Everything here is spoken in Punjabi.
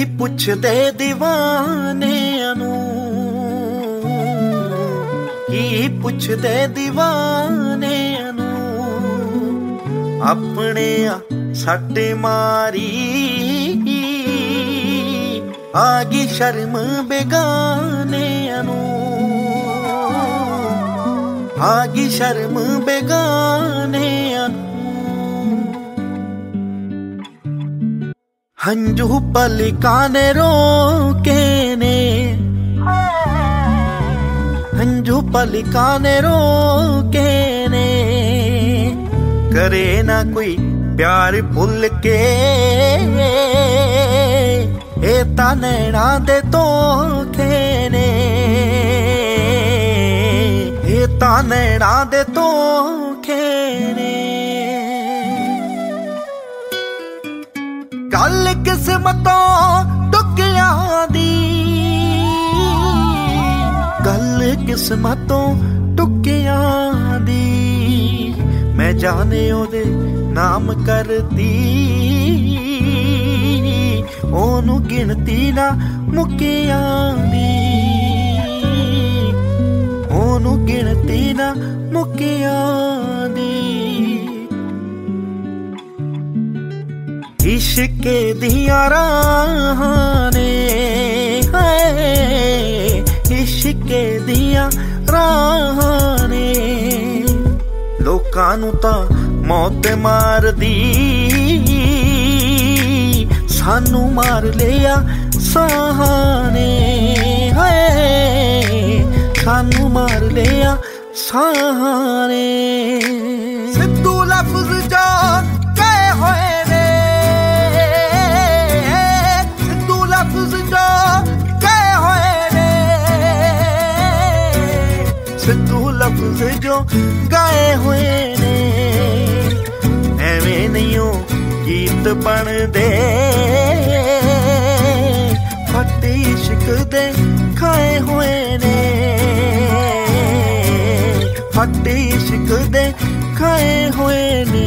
ਕੀ ਪੁੱਛਦੇ دیਵਾਨਿਆਂ ਨੂੰ ਕੀ ਪੁੱਛਦੇ دیਵਾਨਿਆਂ ਨੂੰ ਆਪਣੇ ਆ ਸੱਟੇ ਮਾਰੀ। ਆ ਗਈ ਸ਼ਰਮ ਬੇਗਾਨਿਆਂ ਨੂੰ ਆ ਗਈ ਸ਼ਰਮ ਬੇਗਾਨਿਆਂ ਨੂੰ ਹੰਝੂ ਪਲਿਕਾਂ ਨੇ ਰੋਕੇ ਨੇ। ਹੰਝੂ ਪਲਿਕਾਂ ਨੇ ਰੋਕੇ ਨੇ। ਕਰੇ ਨਾ ਕੋਈ ਪਿਆਰ ਭੁੱਲ ਕੇ ਇਹ ਤਾਂ ਨੈਣਾ ਦੇ ਤੋਖੇ ਨੇ। ਇਹ ਤਾਂ ਨੈਣਾ ਦੇ ਤੋਖੇ ਕਿਸਮਤੋਂ ਟੁਕਿਆਂ ਦੀ। ਗੱਲ ਕਿਸਮਤੋਂ ਟੁਕਿਆਂ ਦੀ। ਮੈਂ ਜਾਣੇ ਉਹਦੇ ਨਾਮ ਕਰਦੀ ਉਹਨੂੰ ਗਿਣਤੀ ਨਾ ਮੁੱਕਿਆਂ ਦੀ। ਉਹਨੂੰ ਗਿਣਤੀ ਨਾ ਮੁੱਕਿਆਂ ਇਸ਼ਕੇ ਦੀਆਂ ਰਾਹਾਂ ਨੇ, ਹਾਏ, ਇਸ਼ਕੇ ਦੀਆਂ ਰਾਹਾਂ ਨੇ। ਲੋਕਾਂ ਨੂੰ ਤਾਂ ਮੌਤ ਮਾਰਦੀ, ਸਾਨੂੰ ਮਾਰ ਲਿਆ ਸਾਹਾਂ ਨੇ, ਹਾਏ, ਸਾਨੂੰ ਮਾਰ ਲਿਆ ਸਾਹਾਂ ਨੇ। ਸਿੱਧੂ ਲਫ਼ਜ਼ ਲਫ਼ਜ਼ ਜੋ ਕਹੇ ਹੋਏ ਨੇ। ਸਿੱਧੂ ਲਫ਼ਜ਼ ਜੋ ਗਾਏ ਹੋਏ ਨੇ। ਐਵੇਂ ਨਹੀਂ ਉਹ ਗੀਤ ਬਣਦੇ। ਫੱਟੇ ਇਸ਼ਕ ਖਾਏ ਹੋਏ ਨੇ। ਫੱਟੇ ਇਸ਼ਕ ਖਾਏ ਹੋਏ ਨੇ।